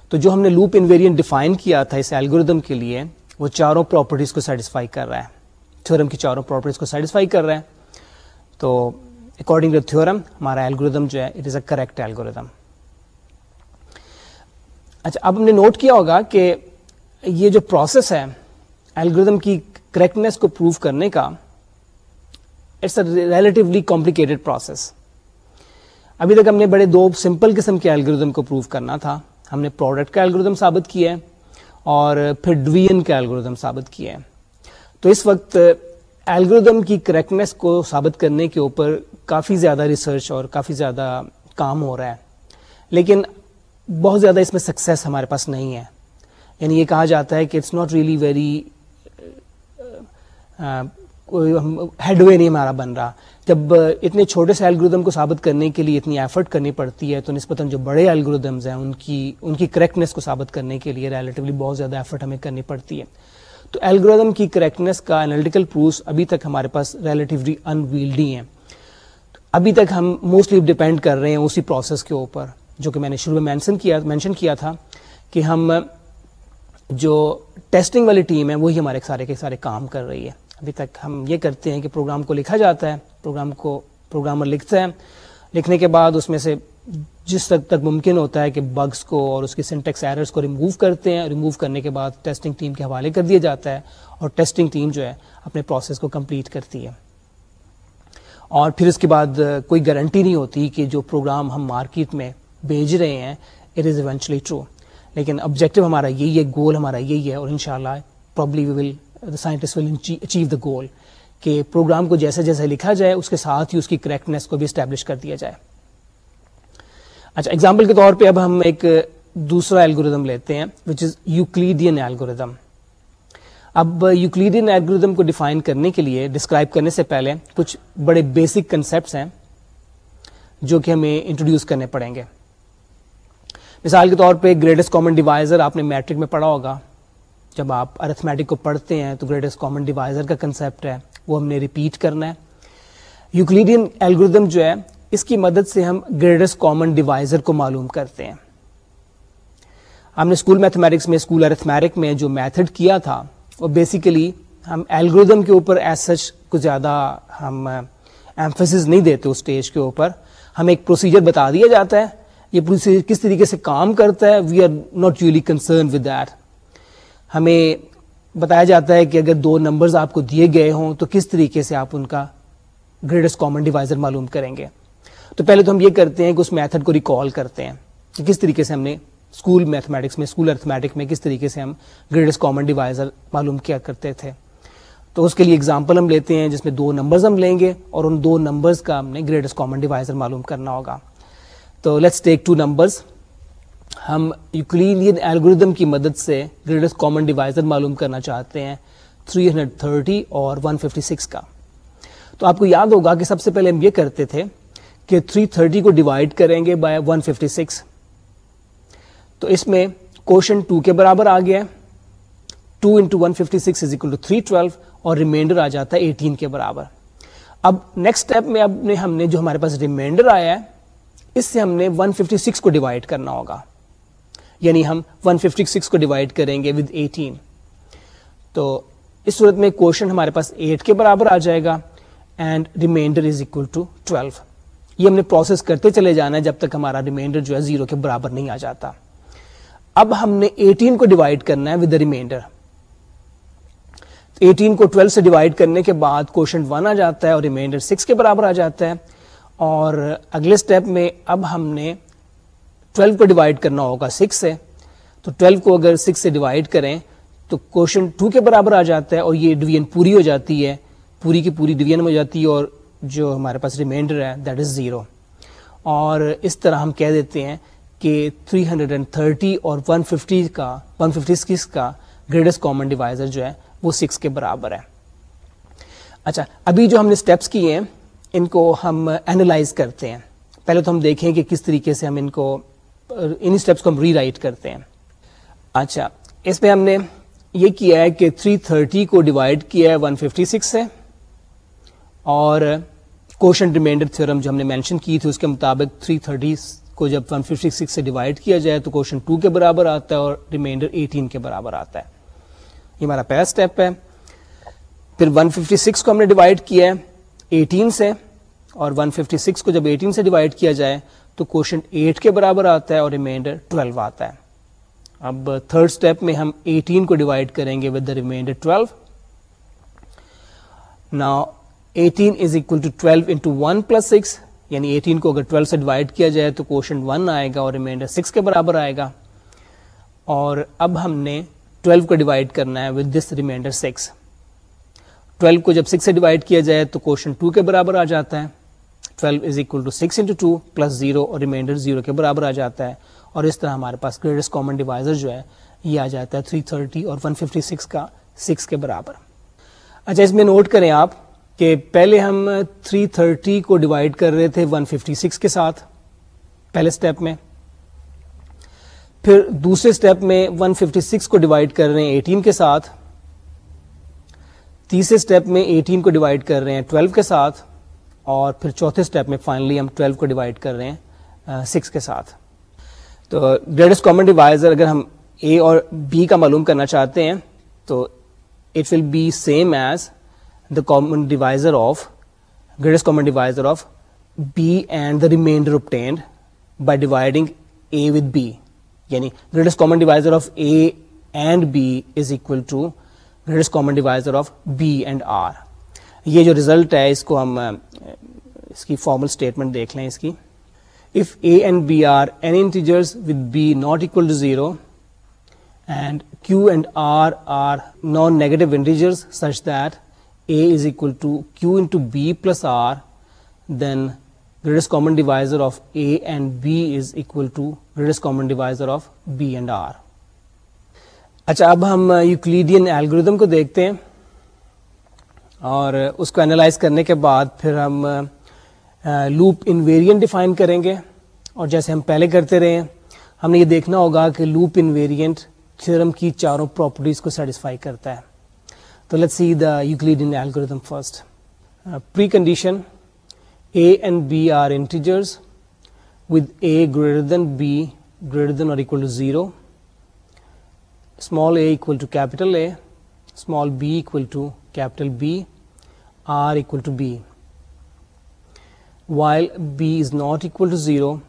تو جو ہم نے لوپ انویرینٹ ڈیفائن کیا تھا اس ایلگوریدم کے لیے وہ چاروں پراپرٹیز کو سیٹسفائی کر رہا ہے۔ تھورم کی چاروں پراپرٹیز کو سیٹسفائی کر رہا ہے۔ تو اکارڈنگ ٹو تھورم ہمارا الگوریدم جو ہے it is a correct algorithm اچھا اب ہم نے نوٹ کیا ہوگا کہ یہ جو پروسیس ہے الگوریدم کی کریکٹنیس کو پروو کرنے کا it's a relatively complicated process ابھی تک ہم نے بڑے دو سمپل قسم کے الگوریدم کو پروو کرنا تھا۔ ہم نے پروڈکٹ کا الگوریدم ثابت کیا ہے۔ اور پھر ڈویژن کا الگوریدم ثابت کیا ہے تو اس وقت الگوریدم کی کریکٹنیس کو ثابت کرنے کے اوپر کافی زیادہ ریسرچ اور کافی زیادہ کام ہو رہا ہے۔ لیکن بہت زیادہ اس میں سکسیس ہمارے پاس نہیں ہے۔ یعنی یہ کہا جاتا ہے کہ it's not really very headway نہیں ہمارا بن رہا۔ جب اتنے چھوٹے سے الگوریدم کو ثابت کرنے کے لیے اتنی ایفرٹ کرنی پڑتی ہے، تو نسبتاً جو بڑے الگوریدمز ہیں، ان کی ان کی کریکٹنیس کو ثابت کرنے کے لیے ریلیٹیولی بہت زیادہ ایفرٹ ہمیں کرنی پڑتی ہے۔ تو الگوریدم کی کریکٹنیس کا انالیٹیکل پروفس ابھی تک ہمارے پاس ریلیٹیولی ان ویلڈی ہیں۔ ابھی تک ہم موسٹلی ڈپینڈ کر رہے ہیں اسی پروسیس کے اوپر، جو کہ میں نے شروع میں مینشن کیا مینشن کیا تھا کہ ہم جو ٹیسٹنگ والی ٹیم ہے، وہی ہمارے سارے کے سارے کام کر رہی ہے۔ ابھی تک ہم یہ کرتے ہیں کہ پروگرام کو لکھا جاتا ہے، پروگرام کو پروگرامر لکھتا ہے۔ لکھنے کے بعد اس میں سے جس حد تک ممکن ہوتا ہے کہ بگس کو اور اس کی سنٹیکس ایررز کو ریموو کرتے ہیں ریموو کرنے کے بعد ٹیسٹنگ ٹیم کے حوالے کر دیا جاتا ہے اور ٹیسٹنگ ٹیم جو ہے اپنے پروسیس کو کمپلیٹ کرتی ہے۔ اور پھر اس کے بعد کوئی گارنٹی نہیں ہوتی کہ جو پروگرام ہم مارکیٹ میں بھیج رہے ہیں اٹ از ایونچولی ٹرو لیکن آبجیکٹو ہمارا یہی ہے گول ہمارا یہی ہے اور ان شاء اللہ probably will scientist will achieve the goal کہ پروگرام کو جیسے جیسے لکھا جائے، اس کے ساتھ ہی اس کی کریکٹنیس کو بھی اسٹیبلش کر دیا جائے۔ اچھا ایگزامپل کے طور پہ اب ہم ایک دوسرا ایلگوریدم لیتے ہیں وچ از یوکلیڈین ایلگوریدم اب یوکلیڈین ایلگوریدم کو ڈیفائن کرنے کے لیے ڈسکرائب کرنے سے پہلے کچھ بڑے بیسک کنسپٹس ہیں، جو کہ ہمیں انٹروڈیوس کرنے پڑیں گے۔ مثال کے طور پہ گریٹسٹ کامن ڈیوائزر آپ نے میٹرک میں پڑھا ہوگا۔ جب آپ ارتھمیٹک کو پڑھتے ہیں تو گریٹسٹ کامن ڈیوائزر کا کنسپٹ ہے، وہ ہم نے ریپیٹ کرنا ہے۔ یوکلیڈین ایلگوریدم جو ہے، اس کی مدد سے ہم گریٹسٹ کامن ڈیوائزر کو معلوم کرتے ہیں۔ ہم نے اسکول میتھمیٹکس میں اسکول ارتھمیٹک میں جو میتھڈ کیا تھا، وہ بیسیکلی ہم ایلگوریدم کے اوپر ایز سچ کو زیادہ ہم ایمفس نہیں دیتے اس اسٹیج کے اوپر۔ ہمیں ایک پروسیجر بتا دیا جاتا ہے، یہ پروسیجر کس طریقے سے کام کرتا ہے we are not usually concerned with that ہمیں بتایا جاتا ہے کہ اگر دو نمبرز آپ کو دیے گئے ہوں تو کس طریقے سے آپ ان کا گریٹسٹ کامن ڈیوائزر معلوم کریں گے؟ تو پہلے تو ہم یہ کرتے ہیں کہ اس میتھڈ کو ریکال کرتے ہیں کہ کس طریقے سے ہم نے اسکول میتھمیٹکس میں اسکول ارتھمیٹک میں کس طریقے سے ہم گریٹسٹ کامن ڈیوائزر معلوم کیا کرتے تھے۔ تو اس کے لیے اگزامپل ہم لیتے ہیں جس میں دو نمبرز ہم لیں گے اور ان دو نمبرز کا ہم نے گریٹسٹ کامن ڈیوائزر معلوم کرنا ہوگا۔ تو لیٹس ٹیک ٹو نمبرز ہم یوکلین ایلگوریدم کی مدد سے گریٹسٹ کامن ڈیوائزر معلوم کرنا چاہتے ہیں 330 اور 156 کا۔ تو آپ کو یاد ہوگا کہ سب سے پہلے ہم یہ کرتے تھے کہ 330 کو ڈیوائڈ کریں گے بائی 156 تو اس میں کوشن 2 کے برابر آ گیا two into one fifty six is equal to three twelve اور ریمائنڈر آ جاتا ہے ایٹین کے برابر۔ اب نیکسٹ اسٹیپ میں اب نے ہم نے جو ہمارے پاس ریمائنڈر آیا ہے، اس سے ہم نے 156 کو ڈیوائڈ کرنا ہوگا۔ یعنی ہم 156 کو ڈیوائڈ کریں گے ود 18 تو اس صورت میں کوشن ہمارے پاس 8 کے برابر آ جائے گا and remainder is equal to 12 یہ ہم نے پروسیس کرتے چلے جانا ہے جب تک ہمارا ریمائنڈر جو ہے زیرو کے برابر نہیں آ جاتا. اب ہم نے 18 کو ڈیوائڈ کرنا ہے ود دا ریمائنڈر 18 کو 12 سے ڈیوائڈ کرنے کے بعد کوشن 1 آ جاتا ہے اور ریمائنڈر 6 کے برابر آ جاتا ہے اور اگلے اسٹیپ میں اب ہم نے 12 کو ڈیوائڈ کرنا ہوگا 6 سے۔ تو 12 کو اگر 6 سے ڈیوائڈ کریں تو کوشن 2 کے برابر آ جاتا ہے اور یہ ڈویژن پوری ہو جاتی ہے۔ پوری کی پوری ڈویژن ہو جاتی ہے اور جو ہمارے پاس ریمائنڈر ہے دیٹ از زیرو اور اس طرح ہم کہہ دیتے ہیں کہ 330 اور 150 کا 156 کا گریٹسٹ کامن ڈیوائزر جو ہے وہ 6 کے برابر ہے۔ اچھا ابھی جو ہم نے اسٹیپس کیے ہیں، ان کو ہم اینالائز کرتے ہیں۔ پہلے تو ہم دیکھیں کہ کس طریقے سے ہم ان کو ان اسٹیپس کو ہم ری رائٹ کرتے ہیں۔ اچھا اس میں ہم نے یہ کیا ہے کہ 330 کو ڈیوائڈ کیا ہے 156 سے۔ اور کوشن ریمائنڈر تھیورم جو ہم نے مینشن کی تھی، اس کے مطابق 330 کو جب 156 سے ڈیوائڈ کیا جائے تو کوشن 2 کے برابر آتا ہے اور ریمائنڈر 18 کے برابر آتا ہے۔ یہ ہمارا پہلا اسٹیپ ہے۔ پھر 156 کو ہم نے ڈیوائڈ کیا ہے 18 سے۔ اور 156 کو جب 18 سے ڈیوائڈ کیا جائے تو کوشن 8 کے برابر آتا ہے اور ریمائنڈر 12 آتا ہے۔ اب تھرڈ اسٹیپ میں ہم 18 کو ڈیوائڈ کریں گے ود دا ریمائنڈر 12 نا 18 is equal to 12 into 1 plus 6 یعنی 18 کو اگر 12 سے ڈیوائڈ کیا جائے تو کوشن 1 آئے گا اور ریمائنڈر 6 کے برابر آئے گا۔ اور اب ہم نے 12 کو ڈیوائڈ کرنا ہے ود دس ریمائنڈر 6 12 کو جب 6 سے ڈیوائڈ کیا جائے تو کوشن 2 کے برابر آ جاتا ہے۔ 12 is equal to six into two plus zero اور ریمائنڈر زیرو کے برابر آ جاتا ہے۔ اور اس طرح ہمارے پاس گریٹسٹ کامن ڈیوائزر جو ہے، یہ آ جاتا ہے 330 اور 156 کا 6 کے برابر۔ اچھا اس میں نوٹ کریں آپ کہ پہلے ہم 330 کو ڈیوائڈ کر رہے تھے 156 کے ساتھ، پہلے اسٹیپ میں۔ پھر دوسرے اسٹیپ میں 156 کو ڈیوائڈ کر رہے ہیں 18 کے ساتھ۔ تیسرے اسٹیپ میں 18 کو ڈیوائڈ کر رہے ہیں 12 کے ساتھ۔ اور پھر چوتھے اسٹیپ میں فائنلی ہم 12 کو ڈیوائڈ کر رہے ہیں 6 کے ساتھ۔ تو گریٹسٹ کامن ڈیوائزر اگر ہم اے اور بی کا معلوم کرنا چاہتے ہیں، تو it will be same as the common divisor of greatest common divisor of B and the remainder obtained by dividing A with B یعنی greatest common divisor of A and B is equal to greatest common divisor of B and R یہ جو result ہے، اس کو ہم اس کی formal statement دیکھ لیں اس کی. If A and B are N aunty with B not equal to zero and Q and R are non negative such that A is equal to Q into B plus R then greatest common divisor of A and B is equal to greatest common divisor of B and R اچھا اب ہم Euclidean algorithm کو دیکھتے ہیں۔ اور اس کو analyse کرنے کے بعد پھر ہم لوپ انویرینٹ ڈیفائن کریں گے اور جیسے ہم پہلے کرتے رہے ہیں، ہم نے یہ دیکھنا ہوگا کہ لوپ انویرینٹ تھرم کی چاروں پراپرٹیز کو سیٹسفائی کرتا ہے۔ تو let see the Euclidean algorithm first pre condition A and B are integers with A greater than B greater than or equal to zero small A equal to capital A small B equal to capital B, R equal to B. While B is not equal to 0,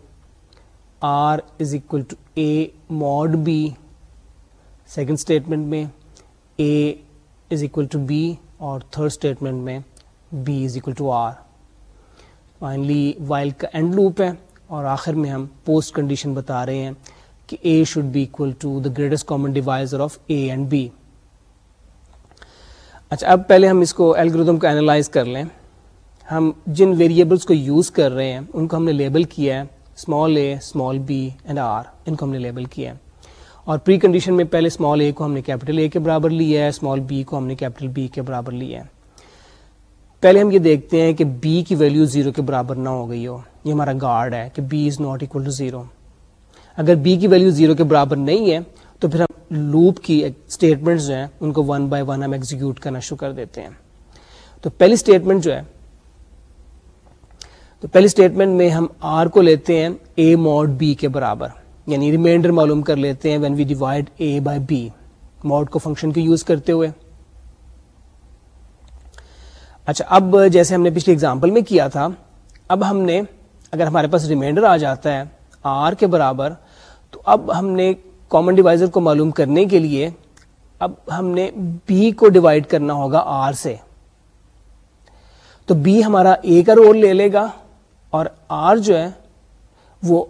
R is equal to A mod B. Second statement mein A is equal to B, or third statement mein B is equal to R. Finally, while ka end loop hai, اور آخر میں ہم postcondition بتا رہے ہیں کہ A should be equal to the greatest common divisor of A and B اچھا اب پہلے ہم اس کو الگریدم کو اینالائز کر لیں۔ ہم جن ویریبلس کو یوز کر رہے ہیں، ان کو ہم نے لیبل کیا ہے small A small B and R ان کو ہم نے لیبل کیا ہے۔ اور پری کنڈیشن میں پہلے اسمال اے کو ہم نے کیپٹل اے کے برابر لیا ہے اسمال بی کو ہم نے کیپٹل بی کے برابر لیا ہے۔ پہلے ہم یہ دیکھتے ہیں کہ بی کی ویلو زیرو کے برابر نہ ہو گئی ہو، یہ ہمارا گارڈ ہے کہ B is not equal to zero اگر بی کی ویلو زیرو کے برابر نہیں ہے، تو پھر ہم لوپ کی اسٹیٹمنٹ جو ہیں، ان کو ون بائی ون ہم ایگزیکیوٹ کرنا شروع کر دیتے ہیں۔ تو پہلی اسٹیٹمنٹ جو ہے، تو پہلی اسٹیٹمنٹ میں ہم آر کو لیتے ہیں اے موڈ بی کے برابر۔ یعنی ریمائنڈر معلوم کر لیتے ہیں when we divide A by B mod کو فنکشن کو یوز کرتے ہوئے۔ اچھا اب جیسے ہم نے پچھلی اگزامپل میں کیا تھا، اب ہم نے، اگر ہمارے پاس ریمائنڈر آ جاتا ہے آر کے برابر، تو اب ہم نے کامن ڈیوائزر کو معلوم کرنے کے لیے اب ہم نے بی کو ڈیوائڈ کرنا ہوگا آر سے۔ تو بی ہمارا اے کا رول لے لے گا اور آر جو ہے وہ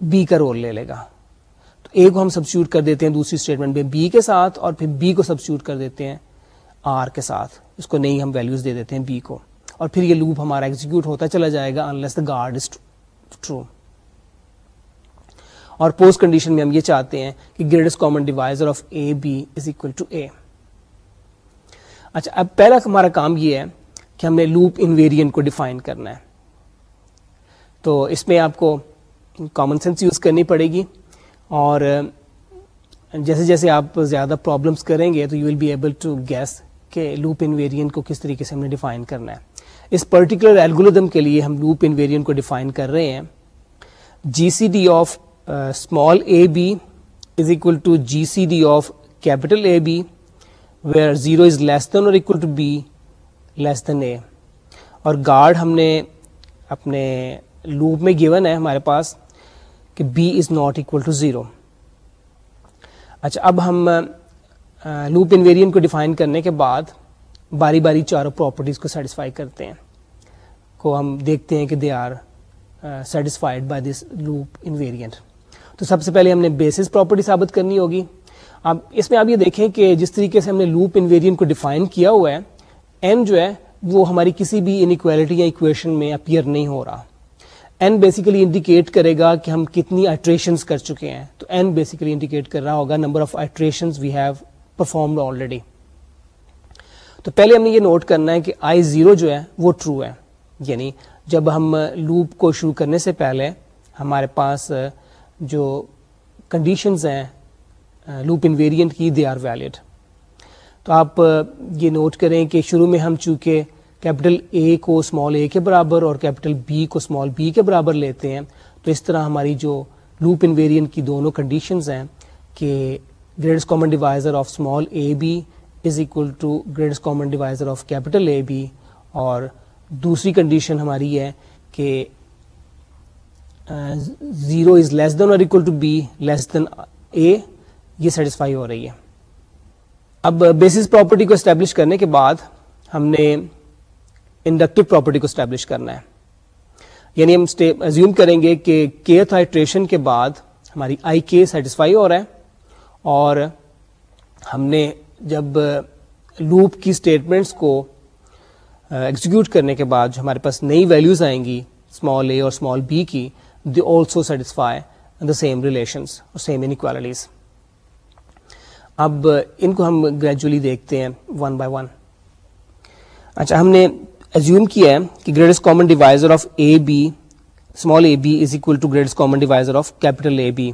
بی کا رول لے لے گا۔ تو اے کو ہم سبسٹیوٹ کر دیتے ہیں دوسری اسٹیٹمنٹ میں بی کے ساتھ اور پھر بی کو سبسٹیوٹ کر دیتے ہیں آر کے ساتھ۔ اس کو نہیں ہم ویلوز دے دیتے ہیں بی کو۔ اور پھر یہ لوپ ہمارا ایگزیکیوٹ ہوتا چلا جائے گا unless the guard is true اور پوسٹ کنڈیشن میں ہم یہ چاہتے ہیں کہ greatest common divisor of A B is equal to A اچھا اب پہلا ہمارا کام یہ ہے کہ ہم نے لوپ انویرین کو ڈیفائن کرنا ہے۔ تو اس میں آپ کو کامن سینس یوز کرنی پڑے گی اور جیسے جیسے آپ زیادہ پرابلمس کریں گے تو you will be able to guess کہ لوپ انویرین کو کس طریقے سے ہم نے ڈیفائن کرنا ہے۔ اس پرٹیکولر ایلگولدم کے لیے ہم لوپ انویرین کو ڈیفائن کر رہے ہیں۔ G C D of small A B is equal to G C D of capital A B where zero is less than or equal to B less than A اور guard ہم نے اپنے loop میں given ہے ہمارے پاس کہ B is not equal to zero اچھا اب ہم لوپ انویرین کو ڈیفائن کرنے کے بعد باری باری چاروں پراپرٹیز کو سیٹسفائی کرتے ہیں۔ کو ہم دیکھتے ہیں کہ they are satisfied by this loop invariant تو سب سے پہلے ہم نے بیسس پراپرٹی ثابت کرنی ہوگی۔ اب اس میں آپ یہ دیکھیں کہ جس طریقے سے ہم نے لوپ انویرین کو ڈیفائن کیا ہوا ہے این جو ہے، وہ ہماری کسی بھی انکویلٹی یا اکویشن میں اپیئر نہیں ہو رہا۔ این بیسیکلی انڈیکیٹ کرے گا کہ ہم کتنی آئٹریشن کر چکے ہیں۔ تو این بیسیکلی انڈیکیٹ کر رہا ہوگا number of iteration we have performed already تو پہلے ہم نے یہ نوٹ کرنا ہے کہ آئی زیرو جو ہے، وہ ٹرو ہے۔ یعنی جب ہم لوپ کو شروع کرنے سے پہلے ہمارے پاس جو کنڈیشنز ہیں لوپ ان ویریئنٹ کی دے آر ویلڈ تو آپ یہ نوٹ کریں کہ شروع میں ہم چونکہ کیپٹل اے کو اسمال اے کے برابر اور کیپٹل بی کو اسمال بی کے برابر لیتے ہیں، تو اس طرح ہماری جو لوپ ان ویریئنٹ کی دونوں کنڈیشنز ہیں کہ greatest common divisor of small A B is equal to greatest common divisor of capital A B اور دوسری کنڈیشن ہماری ہے کہ zero is less than or equal to B less than A یہ سیٹسفائی ہو رہی ہے۔ اب بیسس پراپرٹی کو اسٹیبلش کرنے کے بعد ہم نے انڈکٹیو پراپرٹی کو اسٹیبلش کرنا ہے۔ یعنی ہم ایزیوم کریں گے کہ کے آئٹریشن کے بعد ہماری آئی کے سیٹسفائی ہو رہا ہے۔ اور ہم نے جب لوپ کی اسٹیٹمنٹس کو uh, ایگزیکیوٹ کرنے کے بعد جو ہمارے پاس نئی ویلیوز آئیں گی اسمال اے اور اسمال بی کی they also satisfy the same relations اور سیم انکوالٹیز اب uh, ان کو ہم گریجولی دیکھتے ہیں ون بائی ون اچھا ہم نے ایزیوم کیا ہے کہ greatest common divisor of A B small A B is equal to greatest common divisor of capital A B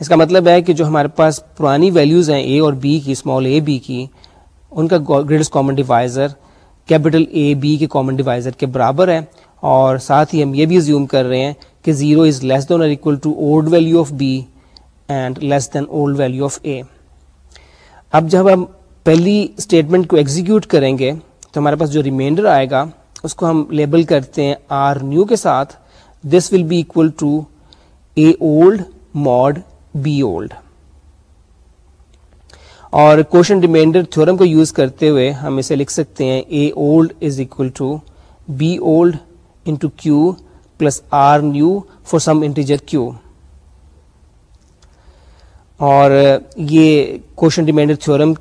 اس کا مطلب ہے کہ جو ہمارے پاس پرانی ویلیوز ہیں اے اور بی کی اسمال اے بی کی، ان کا greatest common divisor capital A B کے کامن ڈیوائزر کے برابر ہے اور ساتھ ہی ہم یہ بھی ازیوم کر رہے ہیں کہ zero is less than or equal to old value of B and less than old value of A اب جب ہم پہلی اسٹیٹمنٹ کو ایگزیکیوٹ کریں گے تو ہمارے پاس جو ریمائنڈر آئے گا، اس کو ہم لیبل کرتے ہیں آر نیو کے ساتھ this will be equal to A old mod B old اور کوشچن ریمائنڈر تھورم کو یوز کرتے ہوئے ہم اسے لکھ سکتے ہیں A old is equal to B old into Q plus R new for some integer Q اور uh, یہ کوشچن ریمائنڈر تھورم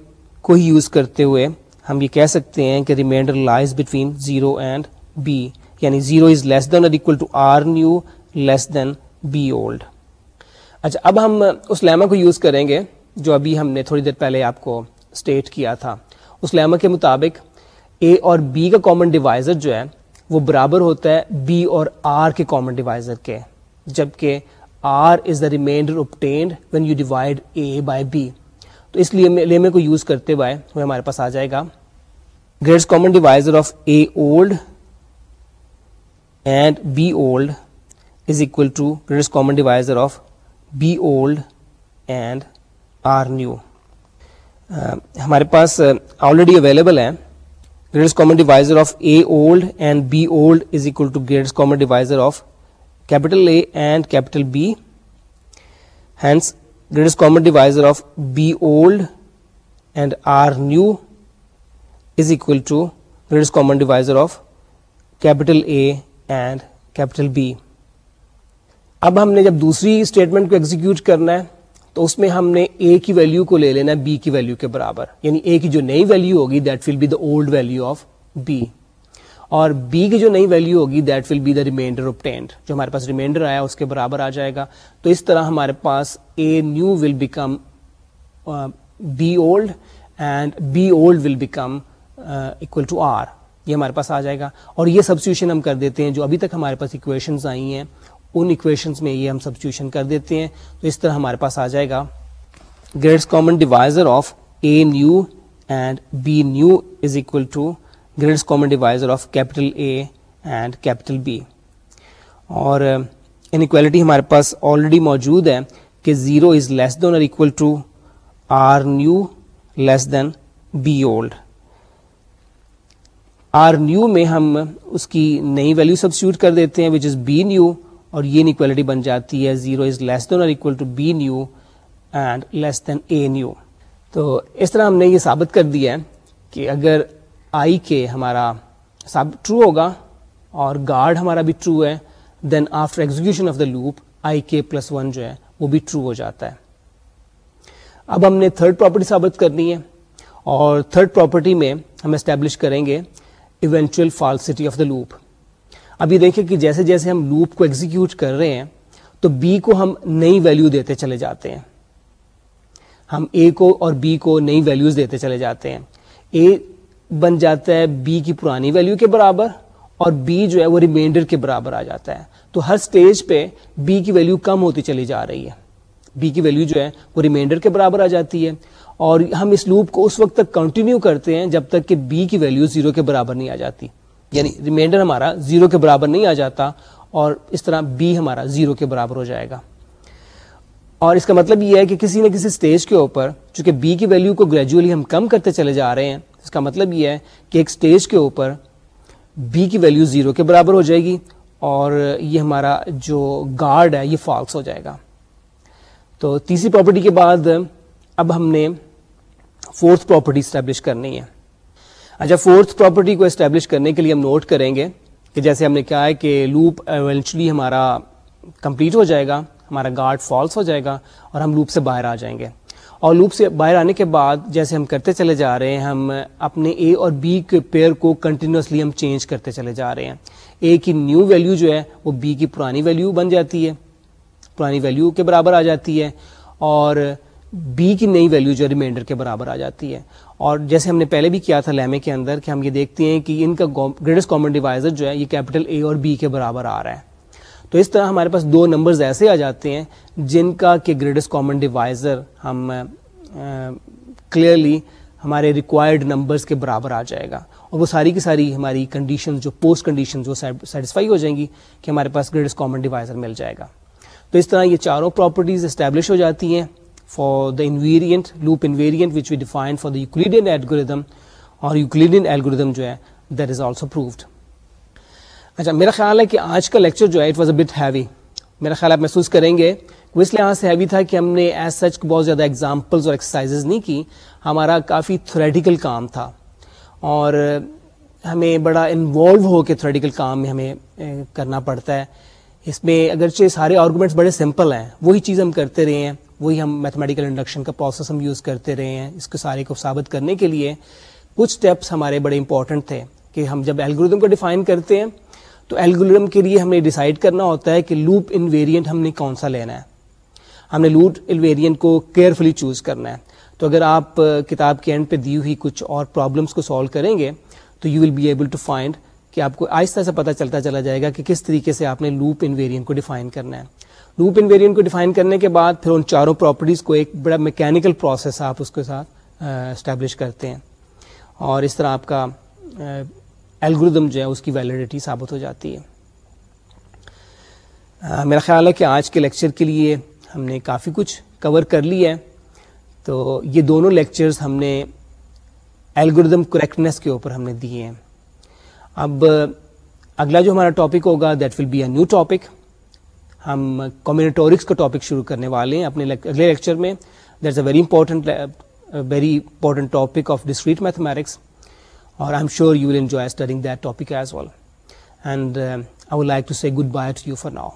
کو ہی یوز کرتے ہوئے ہم یہ کہہ سکتے ہیں کہ remainder lies between zero and B یعنی zero is less than or equal to R new less than B old اچھا اب ہم اس لیما کو یوز کریں گے جو ابھی ہم نے تھوڑی دیر پہلے آپ کو اسٹیٹ کیا تھا۔ اس لیما کے مطابق اے اور بی کا کامن ڈیوائزر جو ہے وہ برابر ہوتا ہے بی اور آر کے کامن ڈیوائزر کے، جبکہ R is the remainder obtained when you divide A by B تو اس لیے لیمے کو یوز کرتے ہوئے وہ ہمارے پاس آ جائے گا۔ Greatest common divisor of A old and B old is equal to greatest common divisor of B old and R new ہمارے پاس آلریڈی اویلیبل ہے greatest common divisor of A old and B old is equal to greatest common divisor of capital A and capital B hence greatest common divisor of B old and R new is equal to greatest common divisor of capital A and capital B. اب ہم نے جب دوسری statement کو execute کرنا ہے تو اس میں ہم نے اے کی ویلو کو لے لینا بی کی ویلو کے برابر. یعنی اے کی جو نئی ویلو ہوگی that will be the old value of B اور بی کی جو نئی ویلو ہوگی that will be the remainder obtained جو ہمارے پاس ریمائنڈر آیا، اس کے برابر آ جائے گا. تو اس طرح ہمارے پاس A new will become B old and B old will become equal to R یہ ہمارے پاس آ جائے گا. اور یہ سبسٹیوشن ہم کر دیتے ہیں جو ابھی تک ہمارے پاس اکویشنز آئی ہیں. ان اکویشنز میں یہ ہم سبسٹیوشن کر دیتے ہیں، تو اس طرح ہمارے پاس آ جائے گا۔ Greatest common divisor of A new and B new is equal to greatest common divisor of capital A and capital B اور انکوالٹی ہمارے پاس آلریڈی موجود ہے کہ zero is less than or equal to R new less than B old R new میں ہم اس کی نئی ویلو سبسٹیوٹ کر دیتے ہیں وچ از بی نیو اور یہ انکوالٹی بن جاتی ہے. Zero is less than or equal to B new and less than A new تو اس طرح ہم نے یہ ثابت کر دیا ہے کہ اگر آئی کے ہمارا سب ٹرو ہوگا اور گارڈ ہمارا بھی ٹرو ہے then after execution of the loop I K plus one جو ہے، وہ بھی ٹرو ہو جاتا ہے. اب ہم نے تھرڈ پراپرٹی ثابت کرنی ہے اور تھرڈ پراپرٹی میں ہم اسٹیبلش کریں گے eventual falsity of the loop ابھی دیکھیں کہ جیسے جیسے ہم لوپ کو ایگزیکیوٹ کر رہے ہیں، تو بی کو ہم نئی ویلو دیتے چلے جاتے ہیں۔ ہم اے کو اور بی کو نئی ویلوز دیتے چلے جاتے ہیں۔ اے بن جاتا ہے بی کی پرانی ویلو کے برابر اور بی جو ہے وہ ریمائنڈر کے برابر آ جاتا ہے۔ تو ہر سٹیج پہ بی کی ویلو کم ہوتی چلی جا رہی ہے۔ بی کی ویلو جو ہے وہ ریمائنڈر کے برابر آ جاتی ہے۔ اور ہم اس لوپ کو اس وقت تک کنٹینیو کرتے ہیں جب تک کہ بی کی ویلو زیرو کے برابر نہیں آ جاتی۔ یعنی ریمائنڈر ہمارا زیرو کے برابر نہیں آ جاتا اور اس طرح بی ہمارا زیرو کے برابر ہو جائے گا۔ اور اس کا مطلب یہ ہے کہ کسی نہ کسی سٹیج کے اوپر چونکہ بی کی ویلو کو گریجولی ہم کم کرتے چلے جا رہے ہیں، اس کا مطلب یہ ہے کہ ایک سٹیج کے اوپر بی کی ویلو زیرو کے برابر ہو جائے گی اور یہ ہمارا جو گارڈ ہے یہ فالس ہو جائے گا۔ تو تیسری پراپرٹی کے بعد اب ہم نے فورتھ پراپرٹی اسٹیبلش کرنی ہے۔ اچھا فورتھ پراپرٹی کو اسٹیبلش کرنے کے لیے ہم نوٹ کریں گے کہ جیسے ہم نے کہا ہے کہ لوپ ایونچولی ہمارا کمپلیٹ ہو جائے گا، ہمارا گارڈ فالس ہو جائے گا اور ہم لوپ سے باہر آ جائیں گے۔ اور لوپ سے باہر آنے کے بعد جیسے ہم کرتے چلے جا رہے ہیں، ہم اپنے اے اور بی کے پیئر کو کنٹینیوسلی ہم چینج کرتے چلے جا رہے ہیں۔ اے کی نیو ویلیو جو ہے، وہ بی کی پرانی ویلیو بن جاتی ہے، پرانی ویلیو کے برابر آ جاتی ہے۔ اور بی کی نئی ویلیو جو ریمائنڈر کے برابر آ جاتی ہے۔ اور جیسے ہم نے پہلے بھی کیا تھا لیمے کے اندر کہ ہم یہ دیکھتے ہیں کہ ان کا گریٹسٹ کامن ڈیوائزر جو ہے یہ کیپٹل اے اور بی کے برابر آ رہا ہے۔ تو اس طرح ہمارے پاس دو نمبرز ایسے آ جاتے ہیں جن کا کہ گریٹسٹ کامن ڈیوائزر ہم کلیئرلی ہمارے ریکوائرڈ نمبرز کے برابر آ جائے گا۔ اور وہ ساری کی ساری ہماری کنڈیشن جو پوسٹ کنڈیشن جو سیٹسفائی ہو جائیں گی کہ ہمارے پاس گریٹسٹ کامن ڈیوائزر مل جائے گا۔ تو اس طرح یہ چاروں پراپرٹیز اسٹیبلش ہو جاتی ہیں۔ For the invariant loop invariant which we define for the Euclidean algorithm اور یوکلیڈین ایلگوریدم جو ہے دیٹ از آلسو پروفڈ اچھا میرا خیال ہے کہ آج کا لیکچر جو ہے it was a bit heavy میرا خیال آپ محسوس کریں گے وہ اس لحاظ سے ہیوی تھا کہ ہم نے ایز سچ بہت زیادہ ایگزامپلز اور ایکسرسائز نہیں کی، ہمارا کافی تھریٹیکل کام تھا. اور ہمیں بڑا انوالو ہو کے تھریٹیکل کام میں ہمیں کرنا پڑتا ہے. اس میں اگرچہ سارے آرگومنٹس بڑے سمپل ہیں، وہی چیز ہم کرتے رہے ہیں. وہی ہم میتھمیٹیکل انڈکشن کا پروسیس ہم یوز کرتے رہے ہیں، اس کے سارے کو ثابت کرنے کے لیے کچھ اسٹیپس ہمارے بڑے امپورٹنٹ تھے کہ ہم جب الگوریدم کو ڈیفائن کرتے ہیں، تو الگوریدم کے لیے ہمیں ڈیسائڈ کرنا ہوتا ہے کہ لوپ ان ویریئنٹ ہم نے کون سا لینا ہے۔ ہم نے لوٹ ان ویریئنٹ کو کیئرفلی چوز کرنا ہے۔ تو اگر آپ کتاب کے اینڈ پہ دی ہوئی کچھ اور پرابلمس کو سالو کریں گے، تو you will be able to find کہ آپ کو آہستہ سے پتہ چلتا چلا جائے گا کہ کس طریقے سے آپ نے لوپ ان ویریئنٹ کو ڈیفائن کرنا ہے۔ لوپ انویرینٹ کو ڈیفائن کرنے کے بعد پھر ان چاروں پراپرٹیز کو ایک بڑا میکینکل پروسیس آپ اس کے ساتھ اسٹیبلش کرتے ہیں۔ اور اس طرح آپ کا الگوریدم جو ہے اس کی ویلڈیٹی ثابت ہو جاتی ہے۔ میرا خیال ہے کہ آج کے لیکچر کے لیے ہم نے کافی کچھ کور کر لیا ہے۔ تو یہ دونوں لیکچرز ہم نے الگوریدم کریکٹنیس کے اوپر ہم نے دیے ہیں۔ اب اگلا جو ہمارا ٹاپک ہوگا that will be a new topic ہم کمیونٹورکس کا ٹاپک شروع کرنے والے ہیں اپنے اگلے لیکچر میں. That is a very important very important topic of discrete mathematics اور I am sure you will enjoy studying that topic as well and I would like to see goodbye to you for now